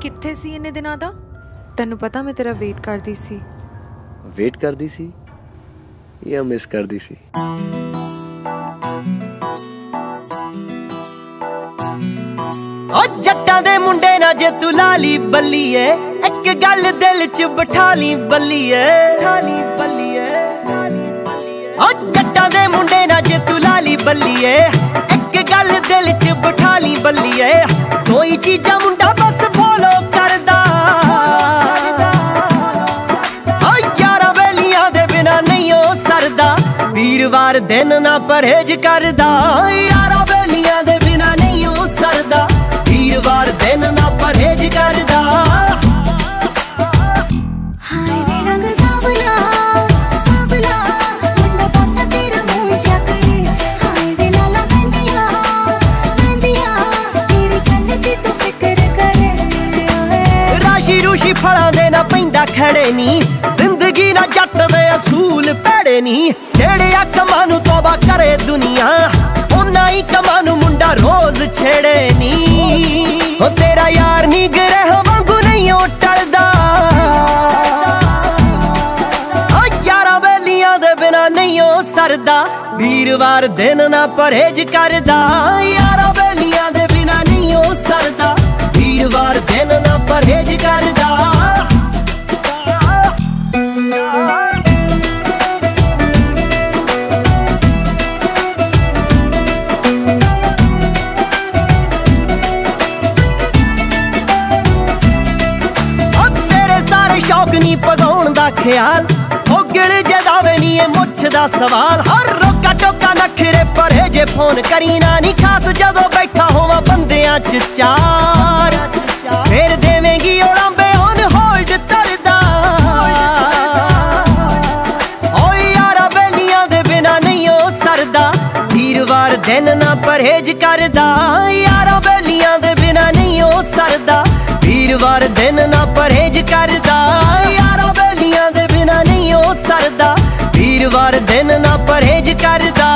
ਕਿੱਥੇ ਸੀ ਇੰਨੇ ਦਿਨਾਂ ਦਾ? ਤੈਨੂੰ ਪਤਾ ਮੈਂ ਤੇਰਾ ਵੇਟ ਕਰਦੀ ਸੀ। ਵੇਟ ਕਰਦੀ ਸੀ? ਜਾਂ ਮਿਸ ਕਰਦੀ ਸੀ? ਓ ਜੱਟਾਂ ਦੇ ਮੁੰਡੇ ਨਾਲ ਜੇ ਤੂੰ ਲਾਲੀ ਬੱਲੀਏ ਇੱਕ ਗੱਲ ਦਿਲ 'ਚ ਬਿਠਾ ਲਈ ਬੱਲੀਏ। ਠਾਲੀ ਬੱਲੀਏ ਓ ਜੱਟਾਂ ਦੇ ਮੁੰਡੇ ਨਾਲ ਜੇ ਤੂੰ ਲਾਲੀ ਬੱਲੀਏ ਇੱਕ ਗੱਲ ਦਿਲ 'ਚ ਬਿਠਾ ਲਈ ਬੱਲੀਏ। ਕੋਈ ਚੀਜ਼ਾਂ ਦਿਨ ਨਾ ਪਰਹੇਜ ਕਰਦਾ। ਯਾਰਾਂ ਬੇਲੀਆਂ ਦੇ ਬਿਨਾ ਨਹੀਂ ਉਹ ਸਰਦਾ। ਵੀਰਵਾਰ ਦਿਨ ਨਾ ਪਰਹੇਜ ਕਰਦਾ। ਹਾਏ ਵੇ ਰੰਗ ਸਾਵਲਾ ਸਾਵਲਾ ਮੁੰਡਾ ਪੋਤਾ ਤੇਰਾ ਮੂੰਹ ਚੱਕਰੇ ਹਾਏ ਵੇ ਲਾਲਾ ਬੰਦਿਆ ਬੰਦਿਆ ਤੇਰੀ ਗੱਲ ਦੀ ਤੂੰ ਫਿਕਰ ਕਰੇ ਓਏ ਰਾਸ਼ੀ ਰੂਸ਼ੀ ਫਲਾਂ ਦੇ ਨਾ ਪੈਂਦਾ ਖੜੇ ਨੀ। ਜ਼ਿੰਦਗੀ ਅਸੂਲ ਭੜੇ ਨੀ। ਜਿਹੜੇ ਆ ਕਮਾਂ ਨੂੰ ਤੋਬਾ ਕਰੇ ਦੁਨੀਆ, ਉਹਨਾਂ ਹੀ ਕਮਾਂ ਨੂੰ ਮੁੰਡਾ ਰੋਜ਼ ਛੇੜੇ ਨੀ। ਉਹ ਤੇਰਾ ਯਾਰ ਨੀ, ਗ੍ਰਹਿ ਵਾਂਗੂ ਨਹੀਂ ਉਹ ਟਲਦਾ। ਓ ਯਾਰਾਂ ਬੇਲੀਆਂ ਦੇ ਬਿਨਾ ਨਹੀਂ ਉਹ ਸਰਦਾ। ਵੀਰਵਾਰ ਦਿਨ ਨਾ ਪਰਹੇਜ ਕਰਦਾ। ਯਾਰਾਂ ਬੇਲੀਆਂ ਦੇ ਬਿਨਾ ਨਹੀਂ ਉਹ ਸਰਦਾ। ਵੀਰਵਾਰ ਦਿਨ ਨਾ ਪਰਹੇਜ ਕਰਦਾ। ਓ ਸ਼ੌਕ ਨਹੀਂ ਪਗਾਉਣ ਦਾ ਖਿਆਲ। ਉਹ ਗਿਲ ਜਦਾਵੇ ਨਹੀਂ ਇਹ ਮੁੱਛ ਦਾ ਸਵਾਲ। ਹਰ ਰੋਕਾ ਟੋਕਾ ਨਖਰੇ ਪਰੇ ਜੇ ਫੋਨ ਕਰੀ ਨਾ ਨਹੀਂ ਖਾਸ ਜਦੋਂ ਬੈਠਾ ਹੋਵਾਂ ਬੰਦਿਆਂ ਚ ਚਾਰ। ਫੇਰ ਦੇਵੇਂਗੀ ਔਲਾਂਬੇ ਔਨ ਹੋਲਡ ਤਰਦਾ ਓਏ ਯਾਰਾ ਬੇਲੀਆਂ ਦੇ ਬਿਨਾ ਨਹੀਂ ਉਹ ਸਰਦਾ। ਵੀਰਵਾਰ ਦਿਨ ਨਾ ਪਰਹੇਜ ਕਰਦਾ। ਯਾਰਾ ਬੇਲੀਆਂ ਦੇ ਬਿਨਾ ਨਹੀਂ ਉਹ ਸਰਦਾ। ਵੀਰਵਾਰ ਦਿਨ ਨਾ ਪਰਹੇਜ ਕਰਦਾ। ਵੀਰਵਾਰ ਦਿਨ ਨਾ ਪਰਹੇਜ ਕਰਦਾ।